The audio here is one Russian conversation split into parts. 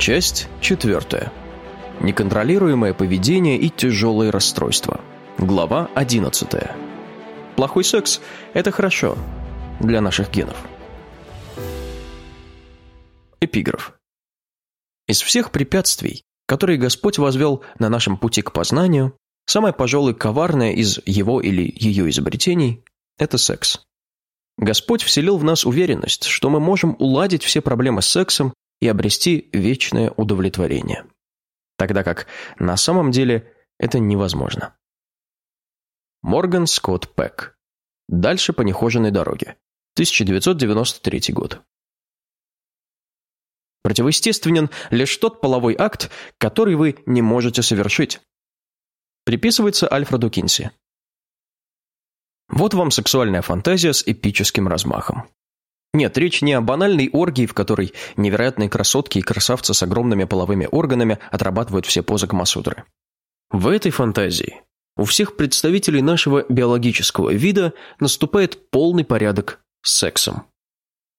Часть четвертая. Неконтролируемое поведение и тяжелые расстройства. Глава одиннадцатая. Плохой секс – это хорошо для наших генов. Эпиграф. Из всех препятствий, которые Господь возвел на нашем пути к познанию, самое, пожалуй, коварное из его или ее изобретений – это секс. Господь вселил в нас уверенность, что мы можем уладить все проблемы с сексом и обрести вечное удовлетворение. Тогда как на самом деле это невозможно. Морган Скотт Пэк. Дальше по нехоженной дороге. 1993 год. Противоестественен лишь тот половой акт, который вы не можете совершить. Приписывается Альфреду Кинси. Вот вам сексуальная фантазия с эпическим размахом. Нет, речь не о банальной оргии, в которой невероятные красотки и красавцы с огромными половыми органами отрабатывают все позы Камасутры. В этой фантазии у всех представителей нашего биологического вида наступает полный порядок с сексом.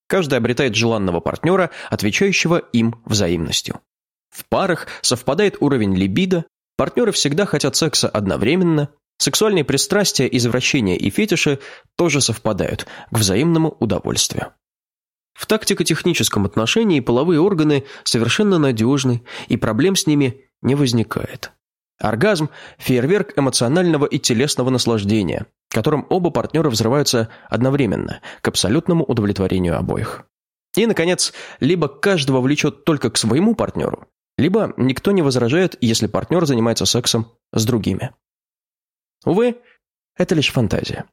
Каждый обретает желанного партнера, отвечающего им взаимностью. В парах совпадает уровень либидо, партнеры всегда хотят секса одновременно, Сексуальные пристрастия, извращения и фетиши тоже совпадают к взаимному удовольствию. В тактико-техническом отношении половые органы совершенно надежны, и проблем с ними не возникает. Оргазм – фейерверк эмоционального и телесного наслаждения, которым оба партнера взрываются одновременно, к абсолютному удовлетворению обоих. И, наконец, либо каждого влечет только к своему партнеру, либо никто не возражает, если партнер занимается сексом с другими. Увы, это лишь фантазия.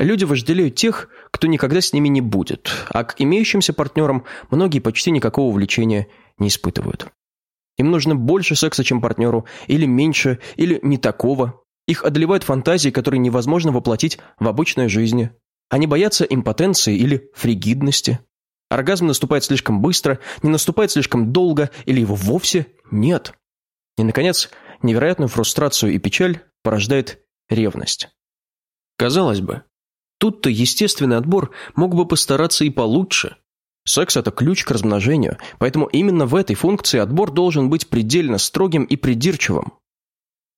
Люди вожделеют тех, кто никогда с ними не будет, а к имеющимся партнерам многие почти никакого влечения не испытывают. Им нужно больше секса, чем партнеру, или меньше, или не такого. Их одолевают фантазии, которые невозможно воплотить в обычной жизни. Они боятся импотенции или фригидности. Оргазм наступает слишком быстро, не наступает слишком долго, или его вовсе нет. И, наконец, невероятную фрустрацию и печаль порождает ревность. Казалось бы, тут-то естественный отбор мог бы постараться и получше. Секс – это ключ к размножению, поэтому именно в этой функции отбор должен быть предельно строгим и придирчивым.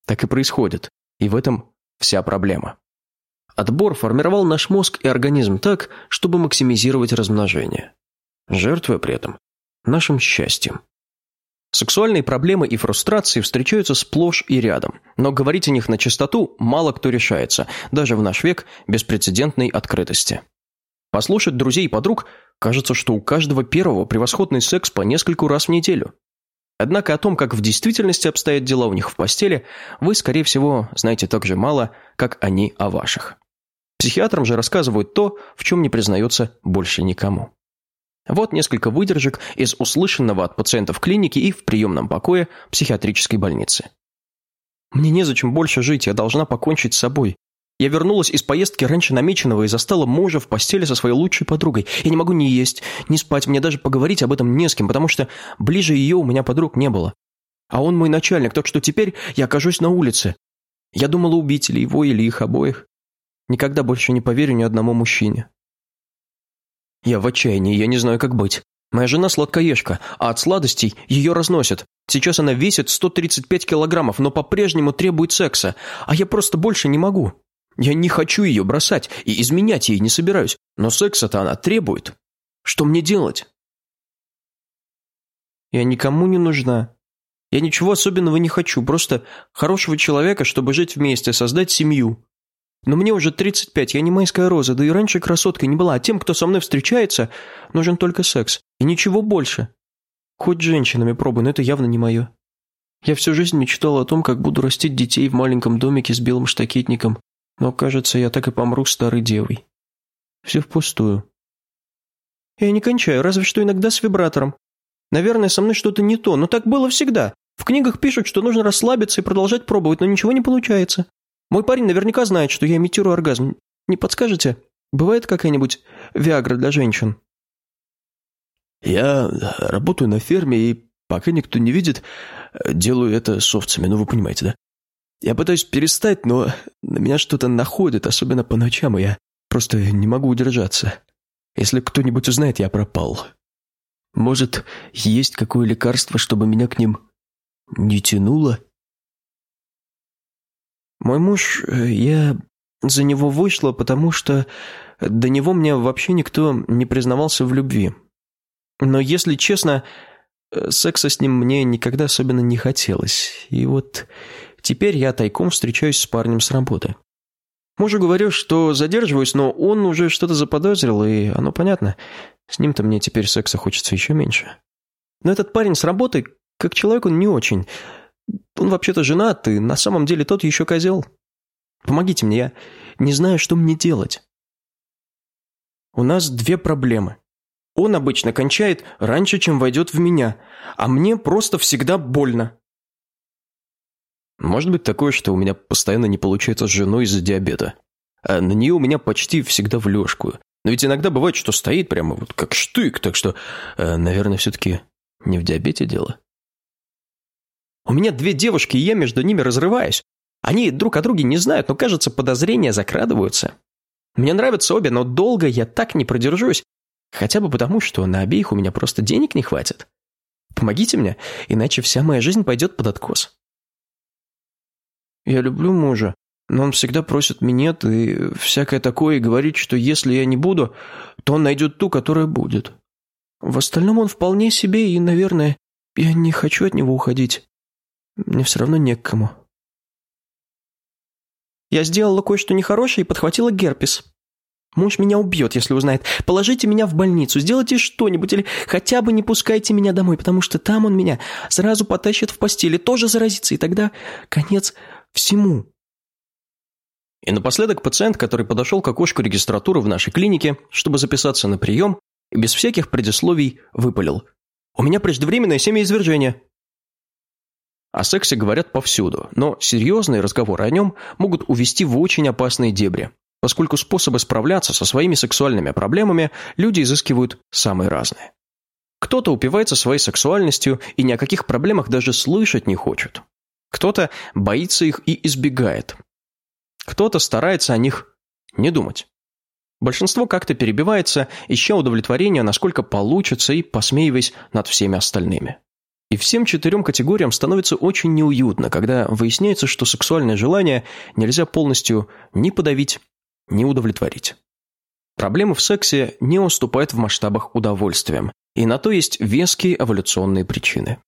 Так и происходит, и в этом вся проблема. Отбор формировал наш мозг и организм так, чтобы максимизировать размножение, жертвуя при этом нашим счастьем. Сексуальные проблемы и фрустрации встречаются сплошь и рядом, но говорить о них на чистоту мало кто решается, даже в наш век беспрецедентной открытости. Послушать друзей и подруг, кажется, что у каждого первого превосходный секс по нескольку раз в неделю. Однако о том, как в действительности обстоят дела у них в постели, вы, скорее всего, знаете так же мало, как они о ваших. Психиатрам же рассказывают то, в чем не признается больше никому. Вот несколько выдержек из услышанного от пациентов клиники и в приемном покое психиатрической больницы. «Мне незачем больше жить, я должна покончить с собой. Я вернулась из поездки раньше намеченного и застала мужа в постели со своей лучшей подругой. Я не могу ни есть, ни спать, мне даже поговорить об этом не с кем, потому что ближе ее у меня подруг не было. А он мой начальник, так что теперь я окажусь на улице. Я думала убить или его, или их обоих. Никогда больше не поверю ни одному мужчине. Я в отчаянии, я не знаю, как быть. Моя жена сладкоежка, а от сладостей ее разносят. Сейчас она весит 135 килограммов, но по-прежнему требует секса, а я просто больше не могу. Я не хочу ее бросать и изменять ей не собираюсь, но секса-то она требует. Что мне делать? Я никому не нужна. Я ничего особенного не хочу, просто хорошего человека, чтобы жить вместе, создать семью. Но мне уже 35, я не майская роза, да и раньше красоткой не была, а тем, кто со мной встречается, нужен только секс. И ничего больше. Хоть женщинами пробуй, но это явно не мое. Я всю жизнь мечтала о том, как буду растить детей в маленьком домике с белым штакетником, но, кажется, я так и помру старой девой. Все впустую. Я не кончаю, разве что иногда с вибратором. Наверное, со мной что-то не то, но так было всегда. В книгах пишут, что нужно расслабиться и продолжать пробовать, но ничего не получается. Мой парень наверняка знает, что я имитирую оргазм. Не подскажете? Бывает какая-нибудь Виагра для женщин?» «Я работаю на ферме, и пока никто не видит, делаю это с овцами, ну вы понимаете, да? Я пытаюсь перестать, но на меня что-то находит, особенно по ночам, и я просто не могу удержаться. Если кто-нибудь узнает, я пропал». Может, есть какое лекарство, чтобы меня к ним не тянуло? Мой муж, э, я за него вышла, потому что до него мне вообще никто не признавался в любви. Но, если честно, э, секса с ним мне никогда особенно не хотелось. И вот теперь я тайком встречаюсь с парнем с работы. Мужу говорю, что задерживаюсь, но он уже что-то заподозрил, и оно понятно. С ним-то мне теперь секса хочется еще меньше. Но этот парень с работы, как человек, он не очень. Он вообще-то женат, и на самом деле тот еще козел. Помогите мне, я не знаю, что мне делать. У нас две проблемы. Он обычно кончает раньше, чем войдет в меня, а мне просто всегда больно. Может быть такое, что у меня постоянно не получается с женой из-за диабета. А на нее у меня почти всегда в лёжку. Но ведь иногда бывает, что стоит прямо вот как штык, так что, э, наверное, все-таки не в диабете дело. У меня две девушки, и я между ними разрываюсь. Они друг о друге не знают, но, кажется, подозрения закрадываются. Мне нравятся обе, но долго я так не продержусь. Хотя бы потому, что на обеих у меня просто денег не хватит. Помогите мне, иначе вся моя жизнь пойдет под откос. Я люблю мужа, но он всегда просит минет и всякое такое, и говорит, что если я не буду, то он найдет ту, которая будет. В остальном он вполне себе, и, наверное, я не хочу от него уходить. Мне все равно не к кому. Я сделала кое-что нехорошее и подхватила герпес. Муж меня убьет, если узнает. Положите меня в больницу, сделайте что-нибудь или хотя бы не пускайте меня домой, потому что там он меня сразу потащит в постели, тоже заразится, и тогда конец всему. И напоследок пациент, который подошел к окошку регистратуры в нашей клинике, чтобы записаться на прием, и без всяких предисловий выпалил. «У меня преждевременное семяизвержение». О сексе говорят повсюду, но серьезные разговоры о нем могут увести в очень опасные дебри, поскольку способы справляться со своими сексуальными проблемами люди изыскивают самые разные. Кто-то упивается своей сексуальностью и ни о каких проблемах даже слышать не хочет. Кто-то боится их и избегает. Кто-то старается о них не думать. Большинство как-то перебивается, ища удовлетворения, насколько получится, и посмеиваясь над всеми остальными. И всем четырем категориям становится очень неуютно, когда выясняется, что сексуальное желание нельзя полностью ни подавить, ни удовлетворить. Проблемы в сексе не уступают в масштабах удовольствиям, и на то есть веские эволюционные причины.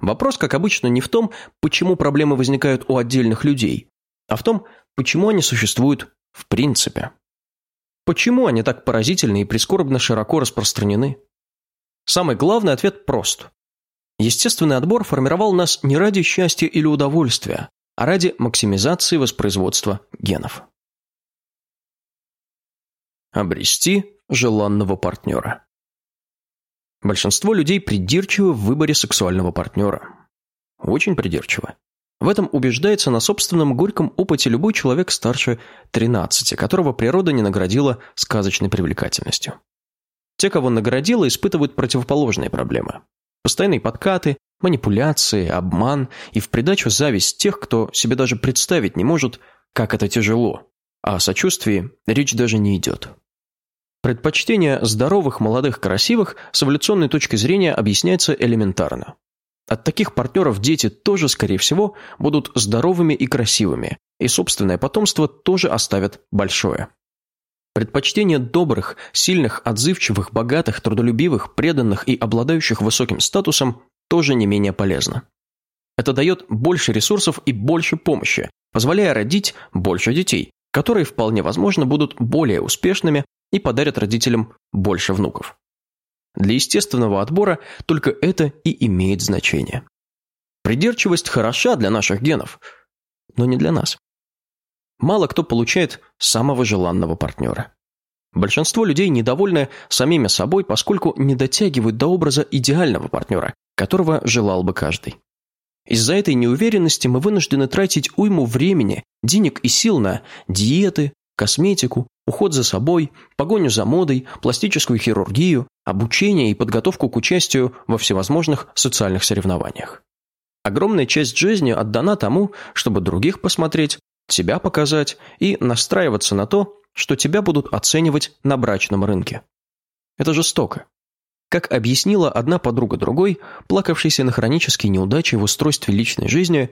Вопрос, как обычно, не в том, почему проблемы возникают у отдельных людей, а в том, почему они существуют в принципе. Почему они так поразительны и прискорбно широко распространены? Самый главный ответ прост. Естественный отбор формировал нас не ради счастья или удовольствия, а ради максимизации воспроизводства генов. Обрести желанного партнера. Большинство людей придирчивы в выборе сексуального партнера. Очень придирчиво. В этом убеждается на собственном горьком опыте любой человек старше 13, которого природа не наградила сказочной привлекательностью. Те, кого наградила, испытывают противоположные проблемы. Постоянные подкаты, манипуляции, обман и в придачу зависть тех, кто себе даже представить не может, как это тяжело. А о сочувствии речь даже не идет. Предпочтение здоровых, молодых, красивых с эволюционной точки зрения объясняется элементарно. От таких партнеров дети тоже, скорее всего, будут здоровыми и красивыми, и собственное потомство тоже оставят большое. Предпочтение добрых, сильных, отзывчивых, богатых, трудолюбивых, преданных и обладающих высоким статусом тоже не менее полезно. Это дает больше ресурсов и больше помощи, позволяя родить больше детей, которые вполне возможно будут более успешными и подарят родителям больше внуков. Для естественного отбора только это и имеет значение. Придирчивость хороша для наших генов, но не для нас мало кто получает самого желанного партнера. Большинство людей недовольны самими собой, поскольку не дотягивают до образа идеального партнера, которого желал бы каждый. Из-за этой неуверенности мы вынуждены тратить уйму времени, денег и сил на диеты, косметику, уход за собой, погоню за модой, пластическую хирургию, обучение и подготовку к участию во всевозможных социальных соревнованиях. Огромная часть жизни отдана тому, чтобы других посмотреть, себя показать и настраиваться на то, что тебя будут оценивать на брачном рынке. Это жестоко. Как объяснила одна подруга другой, плакавшаяся на хронические неудачи в устройстве личной жизни,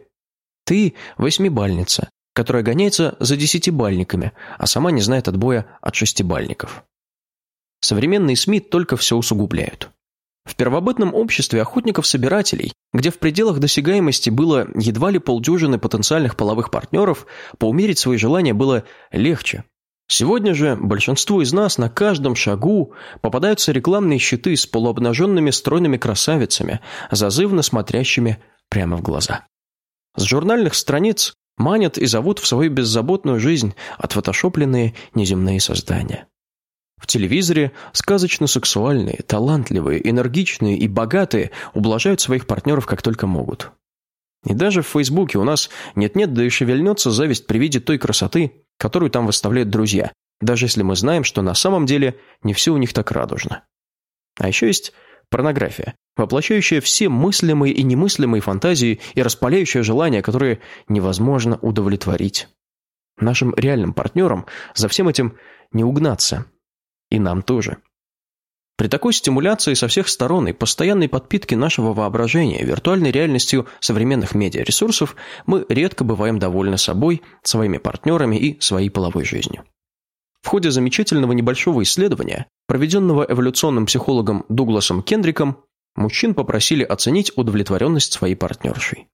«Ты восьмибальница, которая гоняется за десятибальниками, а сама не знает отбоя от шестибальников». Современные СМИ только все усугубляют. В первобытном обществе охотников-собирателей, где в пределах досягаемости было едва ли полдюжины потенциальных половых партнеров, поумерить свои желания было легче. Сегодня же большинству из нас на каждом шагу попадаются рекламные щиты с полуобнаженными стройными красавицами, зазывно смотрящими прямо в глаза. С журнальных страниц манят и зовут в свою беззаботную жизнь отфотошопленные неземные создания. В телевизоре сказочно-сексуальные, талантливые, энергичные и богатые ублажают своих партнеров как только могут. И даже в Фейсбуке у нас нет-нет, да и шевельнется зависть при виде той красоты, которую там выставляют друзья, даже если мы знаем, что на самом деле не все у них так радужно. А еще есть порнография, воплощающая все мыслимые и немыслимые фантазии и распаляющая желания, которые невозможно удовлетворить. Нашим реальным партнерам за всем этим не угнаться, и нам тоже. При такой стимуляции со всех сторон и постоянной подпитке нашего воображения виртуальной реальностью современных медиаресурсов мы редко бываем довольны собой, своими партнерами и своей половой жизнью. В ходе замечательного небольшого исследования, проведенного эволюционным психологом Дугласом Кендриком, мужчин попросили оценить удовлетворенность своей партнершей.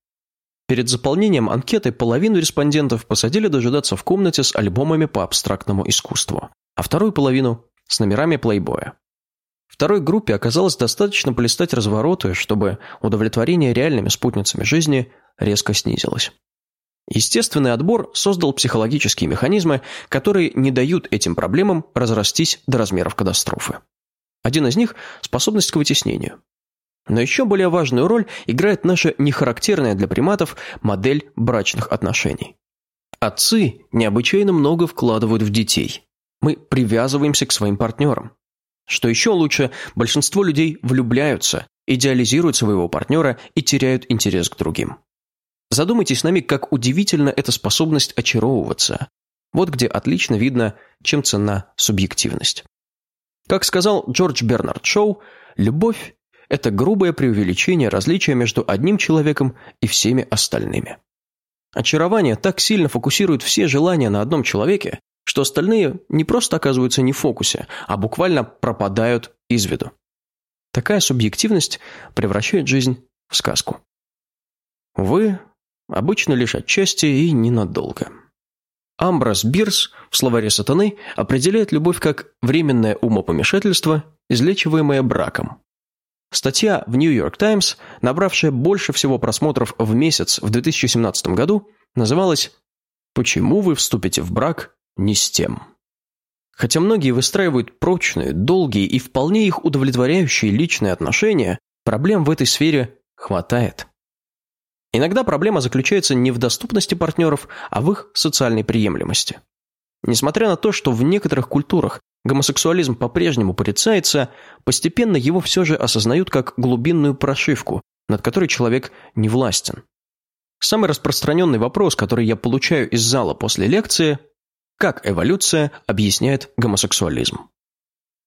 Перед заполнением анкеты половину респондентов посадили дожидаться в комнате с альбомами по абстрактному искусству, а вторую половину с номерами плейбоя. Второй группе оказалось достаточно полистать развороты, чтобы удовлетворение реальными спутницами жизни резко снизилось. Естественный отбор создал психологические механизмы, которые не дают этим проблемам разрастись до размеров катастрофы. Один из них – способность к вытеснению. Но еще более важную роль играет наша нехарактерная для приматов модель брачных отношений. Отцы необычайно много вкладывают в детей, мы привязываемся к своим партнерам. Что еще лучше, большинство людей влюбляются, идеализируют своего партнера и теряют интерес к другим. Задумайтесь на миг, как удивительна эта способность очаровываться. Вот где отлично видно, чем ценна субъективность. Как сказал Джордж Бернард Шоу, любовь – это грубое преувеличение различия между одним человеком и всеми остальными. Очарование так сильно фокусирует все желания на одном человеке, что остальные не просто оказываются не в фокусе, а буквально пропадают из виду. Такая субъективность превращает жизнь в сказку. Увы, обычно лишь отчасти и ненадолго. Амброс Бирс в словаре сатаны определяет любовь как временное умопомешательство, излечиваемое браком. Статья в New York Times, набравшая больше всего просмотров в месяц в 2017 году, называлась «Почему вы вступите в брак не с тем. Хотя многие выстраивают прочные, долгие и вполне их удовлетворяющие личные отношения, проблем в этой сфере хватает. Иногда проблема заключается не в доступности партнеров, а в их социальной приемлемости. Несмотря на то, что в некоторых культурах гомосексуализм по-прежнему порицается, постепенно его все же осознают как глубинную прошивку, над которой человек не властен. Самый распространенный вопрос, который я получаю из зала после лекции как эволюция объясняет гомосексуализм?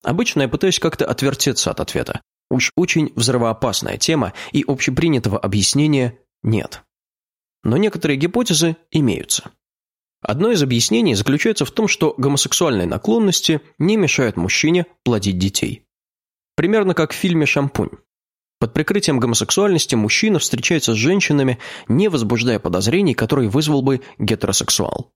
Обычно я пытаюсь как-то отвертеться от ответа. Уж очень взрывоопасная тема, и общепринятого объяснения нет. Но некоторые гипотезы имеются. Одно из объяснений заключается в том, что гомосексуальные наклонности не мешают мужчине плодить детей. Примерно как в фильме «Шампунь». Под прикрытием гомосексуальности мужчина встречается с женщинами, не возбуждая подозрений, которые вызвал бы гетеросексуал.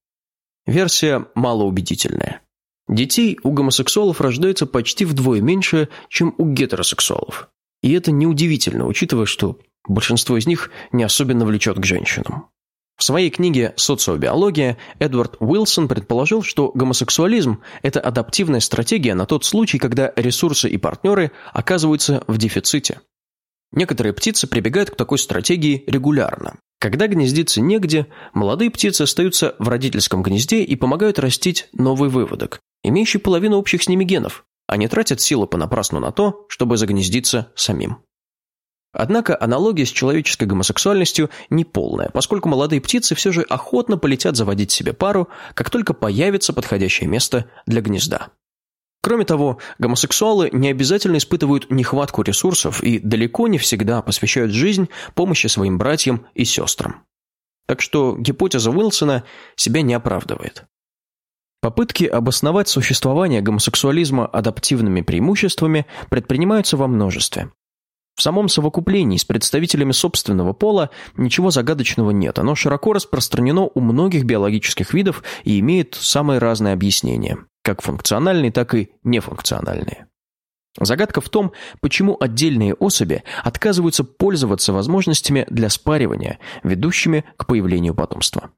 Версия малоубедительная. Детей у гомосексуалов рождается почти вдвое меньше, чем у гетеросексуалов. И это неудивительно, учитывая, что большинство из них не особенно влечет к женщинам. В своей книге «Социобиология» Эдвард Уилсон предположил, что гомосексуализм – это адаптивная стратегия на тот случай, когда ресурсы и партнеры оказываются в дефиците. Некоторые птицы прибегают к такой стратегии регулярно. Когда гнездиться негде, молодые птицы остаются в родительском гнезде и помогают растить новый выводок, имеющий половину общих с ними генов, а не тратят силы понапрасну на то, чтобы загнездиться самим. Однако аналогия с человеческой гомосексуальностью неполная, поскольку молодые птицы все же охотно полетят заводить себе пару, как только появится подходящее место для гнезда. Кроме того, гомосексуалы не обязательно испытывают нехватку ресурсов и далеко не всегда посвящают жизнь помощи своим братьям и сестрам. Так что гипотеза Уилсона себя не оправдывает. Попытки обосновать существование гомосексуализма адаптивными преимуществами предпринимаются во множестве. В самом совокуплении с представителями собственного пола ничего загадочного нет. Оно широко распространено у многих биологических видов и имеет самые разные объяснения как функциональные, так и нефункциональные. Загадка в том, почему отдельные особи отказываются пользоваться возможностями для спаривания, ведущими к появлению потомства.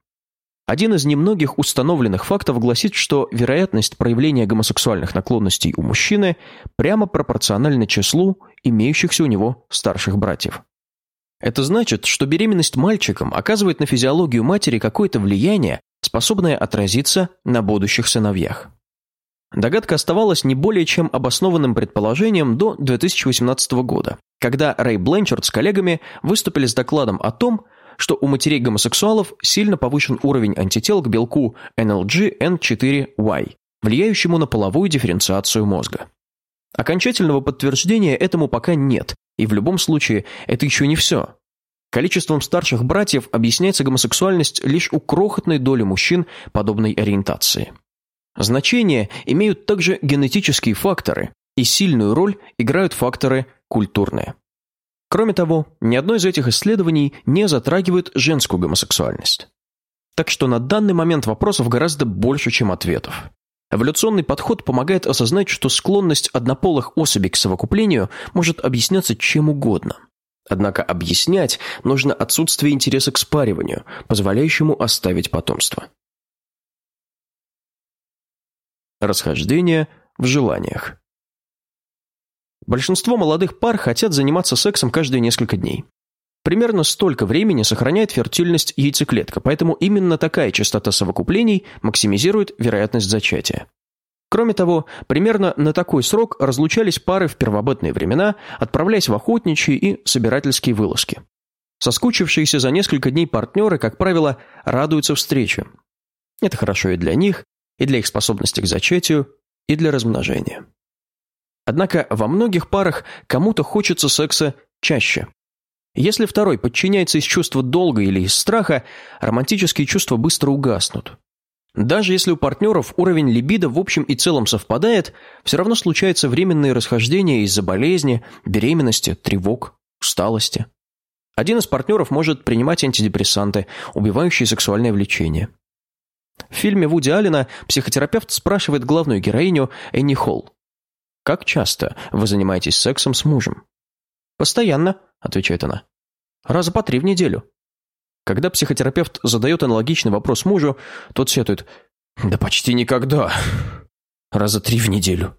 Один из немногих установленных фактов гласит, что вероятность проявления гомосексуальных наклонностей у мужчины прямо пропорциональна числу имеющихся у него старших братьев. Это значит, что беременность мальчиком оказывает на физиологию матери какое-то влияние, способное отразиться на будущих сыновьях. Догадка оставалась не более чем обоснованным предположением до 2018 года, когда Рэй Бленчард с коллегами выступили с докладом о том, что у матерей-гомосексуалов сильно повышен уровень антител к белку NLG-N4Y, влияющему на половую дифференциацию мозга. Окончательного подтверждения этому пока нет, и в любом случае это еще не все. Количеством старших братьев объясняется гомосексуальность лишь у крохотной доли мужчин подобной ориентации. Значение имеют также генетические факторы, и сильную роль играют факторы культурные. Кроме того, ни одно из этих исследований не затрагивает женскую гомосексуальность. Так что на данный момент вопросов гораздо больше, чем ответов. Эволюционный подход помогает осознать, что склонность однополых особей к совокуплению может объясняться чем угодно. Однако объяснять нужно отсутствие интереса к спариванию, позволяющему оставить потомство. Расхождение в желаниях. Большинство молодых пар хотят заниматься сексом каждые несколько дней. Примерно столько времени сохраняет фертильность яйцеклетка, поэтому именно такая частота совокуплений максимизирует вероятность зачатия. Кроме того, примерно на такой срок разлучались пары в первобытные времена, отправляясь в охотничьи и собирательские вылазки. Соскучившиеся за несколько дней партнеры, как правило, радуются встрече. Это хорошо и для них, и для их способности к зачатию, и для размножения. Однако во многих парах кому-то хочется секса чаще. Если второй подчиняется из чувства долга или из страха, романтические чувства быстро угаснут. Даже если у партнеров уровень либидо в общем и целом совпадает, все равно случаются временные расхождения из-за болезни, беременности, тревог, усталости. Один из партнеров может принимать антидепрессанты, убивающие сексуальное влечение. В фильме Вуди Аллена психотерапевт спрашивает главную героиню Энни Холл. «Как часто вы занимаетесь сексом с мужем?» «Постоянно», — отвечает она. «Раза по три в неделю». Когда психотерапевт задает аналогичный вопрос мужу, тот сетует «Да почти никогда. Раза три в неделю».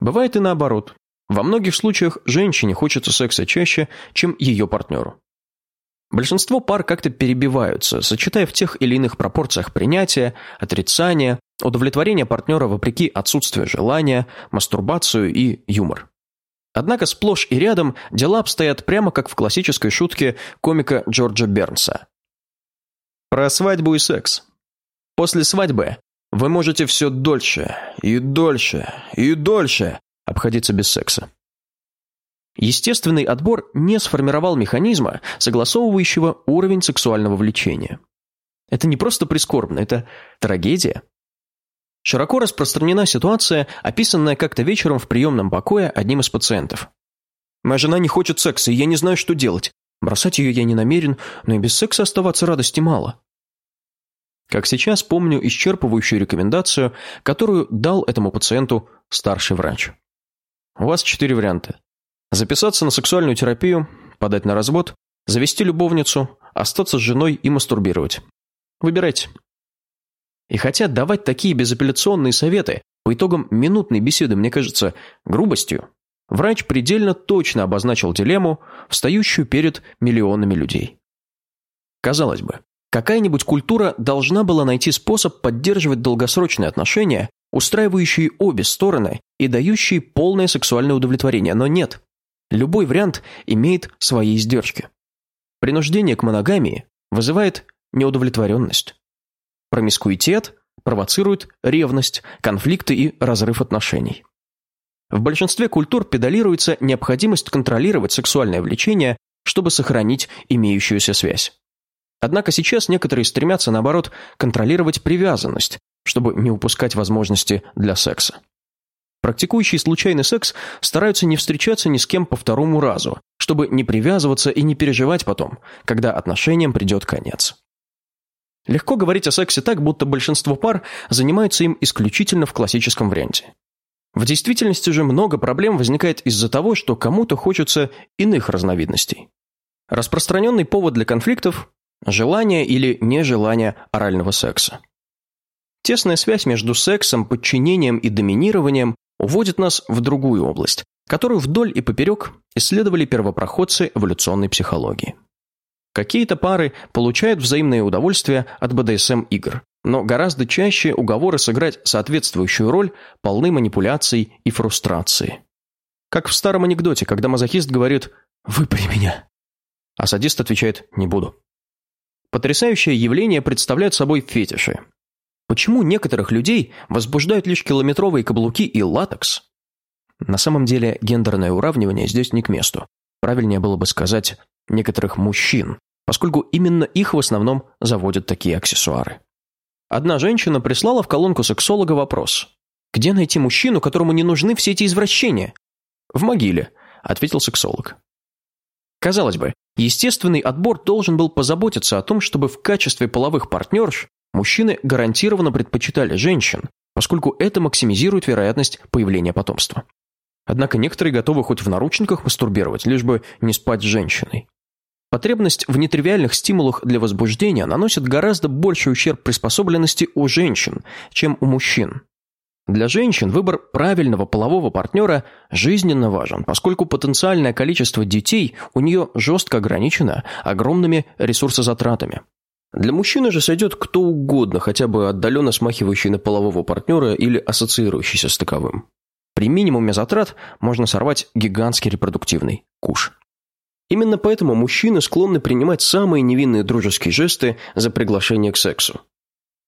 Бывает и наоборот. Во многих случаях женщине хочется секса чаще, чем ее партнеру. Большинство пар как-то перебиваются, сочетая в тех или иных пропорциях принятия, отрицания, удовлетворение партнера вопреки отсутствию желания, мастурбацию и юмор. Однако сплошь и рядом дела обстоят прямо как в классической шутке комика Джорджа Бернса. Про свадьбу и секс. После свадьбы вы можете все дольше и дольше и дольше обходиться без секса. Естественный отбор не сформировал механизма, согласовывающего уровень сексуального влечения. Это не просто прискорбно, это трагедия. Широко распространена ситуация, описанная как-то вечером в приемном покое одним из пациентов. «Моя жена не хочет секса, и я не знаю, что делать. Бросать ее я не намерен, но и без секса оставаться радости мало». Как сейчас помню исчерпывающую рекомендацию, которую дал этому пациенту старший врач. У вас четыре варианта. Записаться на сексуальную терапию, подать на развод, завести любовницу, остаться с женой и мастурбировать. Выбирайте. И хотя давать такие безапелляционные советы по итогам минутной беседы мне кажется грубостью, врач предельно точно обозначил дилемму, встающую перед миллионами людей. Казалось бы, какая-нибудь культура должна была найти способ поддерживать долгосрочные отношения, устраивающие обе стороны и дающие полное сексуальное удовлетворение, но нет. Любой вариант имеет свои издержки. Принуждение к моногамии вызывает неудовлетворенность. Промискуитет провоцирует ревность, конфликты и разрыв отношений. В большинстве культур педалируется необходимость контролировать сексуальное влечение, чтобы сохранить имеющуюся связь. Однако сейчас некоторые стремятся, наоборот, контролировать привязанность, чтобы не упускать возможности для секса. Практикующие случайный секс стараются не встречаться ни с кем по второму разу, чтобы не привязываться и не переживать потом, когда отношениям придет конец. Легко говорить о сексе так, будто большинство пар занимаются им исключительно в классическом варианте. В действительности же много проблем возникает из-за того, что кому-то хочется иных разновидностей. Распространенный повод для конфликтов – желание или нежелание орального секса. Тесная связь между сексом, подчинением и доминированием уводит нас в другую область, которую вдоль и поперек исследовали первопроходцы эволюционной психологии. Какие-то пары получают взаимное удовольствие от БДСМ-игр, но гораздо чаще уговоры сыграть соответствующую роль полны манипуляций и фрустрации. Как в старом анекдоте, когда мазохист говорит «Выпари меня», а садист отвечает «Не буду». Потрясающее явление представляют собой фетиши. Почему некоторых людей возбуждают лишь километровые каблуки и латекс? На самом деле гендерное уравнивание здесь не к месту. Правильнее было бы сказать некоторых мужчин, поскольку именно их в основном заводят такие аксессуары. Одна женщина прислала в колонку сексолога вопрос. «Где найти мужчину, которому не нужны все эти извращения?» «В могиле», — ответил сексолог. Казалось бы, естественный отбор должен был позаботиться о том, чтобы в качестве половых партнерш мужчины гарантированно предпочитали женщин, поскольку это максимизирует вероятность появления потомства. Однако некоторые готовы хоть в наручниках мастурбировать, лишь бы не спать с женщиной. Потребность в нетривиальных стимулах для возбуждения наносит гораздо больший ущерб приспособленности у женщин, чем у мужчин. Для женщин выбор правильного полового партнера жизненно важен, поскольку потенциальное количество детей у нее жестко ограничено огромными ресурсозатратами. Для мужчины же сойдет кто угодно, хотя бы отдаленно смахивающий на полового партнера или ассоциирующийся с таковым. При минимуме затрат можно сорвать гигантский репродуктивный куш. Именно поэтому мужчины склонны принимать самые невинные дружеские жесты за приглашение к сексу.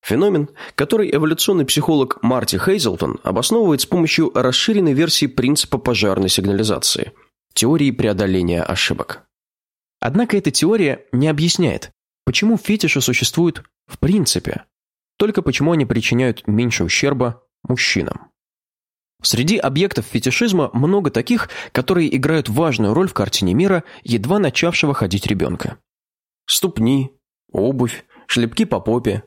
Феномен, который эволюционный психолог Марти Хейзелтон обосновывает с помощью расширенной версии принципа пожарной сигнализации – теории преодоления ошибок. Однако эта теория не объясняет, почему фетиши существуют в принципе, только почему они причиняют меньше ущерба мужчинам. Среди объектов фетишизма много таких, которые играют важную роль в картине мира едва начавшего ходить ребенка. Ступни, обувь, шлепки по попе.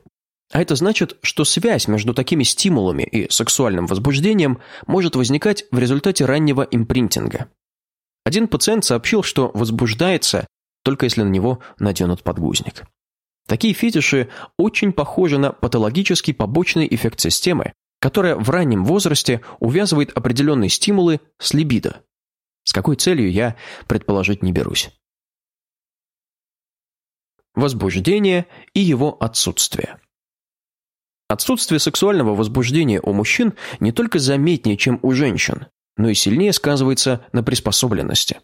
А это значит, что связь между такими стимулами и сексуальным возбуждением может возникать в результате раннего импринтинга. Один пациент сообщил, что возбуждается, только если на него наденут подгузник. Такие фетиши очень похожи на патологический побочный эффект системы, которая в раннем возрасте увязывает определенные стимулы с либидо. С какой целью я предположить не берусь. Возбуждение и его отсутствие. Отсутствие сексуального возбуждения у мужчин не только заметнее, чем у женщин, но и сильнее сказывается на приспособленности.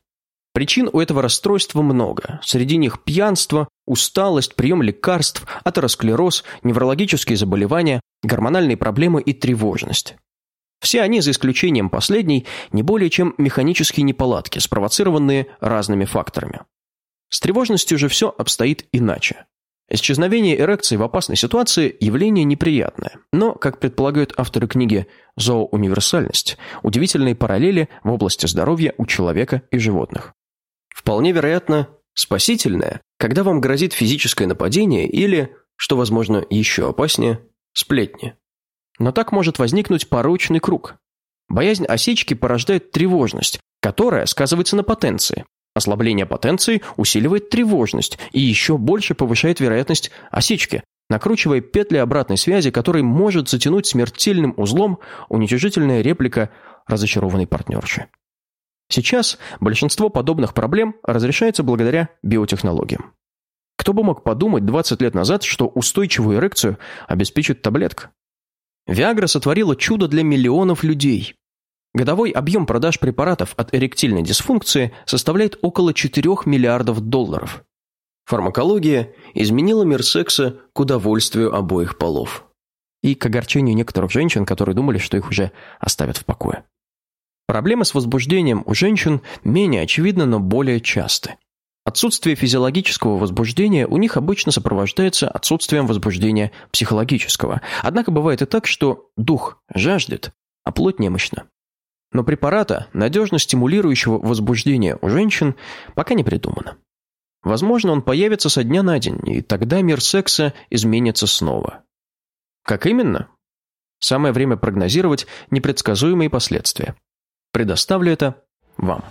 Причин у этого расстройства много. Среди них пьянство, усталость, прием лекарств, атеросклероз, неврологические заболевания, гормональные проблемы и тревожность. Все они, за исключением последней, не более чем механические неполадки, спровоцированные разными факторами. С тревожностью же все обстоит иначе. Исчезновение эрекции в опасной ситуации – явление неприятное, но, как предполагают авторы книги «Зооуниверсальность», удивительные параллели в области здоровья у человека и животных. Вполне вероятно, спасительное, когда вам грозит физическое нападение или, что возможно еще опаснее, сплетни. Но так может возникнуть порочный круг. Боязнь осечки порождает тревожность, которая сказывается на потенции. Ослабление потенции усиливает тревожность и еще больше повышает вероятность осечки, накручивая петли обратной связи, который может затянуть смертельным узлом уничижительная реплика разочарованной партнерши. Сейчас большинство подобных проблем разрешается благодаря биотехнологиям. Кто бы мог подумать 20 лет назад, что устойчивую эрекцию обеспечит таблетка? Виагра сотворила чудо для миллионов людей. Годовой объем продаж препаратов от эректильной дисфункции составляет около 4 миллиардов долларов. Фармакология изменила мир секса к удовольствию обоих полов. и к огорчению некоторых женщин, которые думали, что их уже оставят в покое. Проблемы с возбуждением у женщин менее очевидны, но более часты. Отсутствие физиологического возбуждения у них обычно сопровождается отсутствием возбуждения психологического. Однако бывает и так, что дух жаждет, а плоть немощна. Но препарата, надежно стимулирующего возбуждение у женщин, пока не придумано. Возможно, он появится со дня на день, и тогда мир секса изменится снова. Как именно? Самое время прогнозировать непредсказуемые последствия. Предоставлю это вам.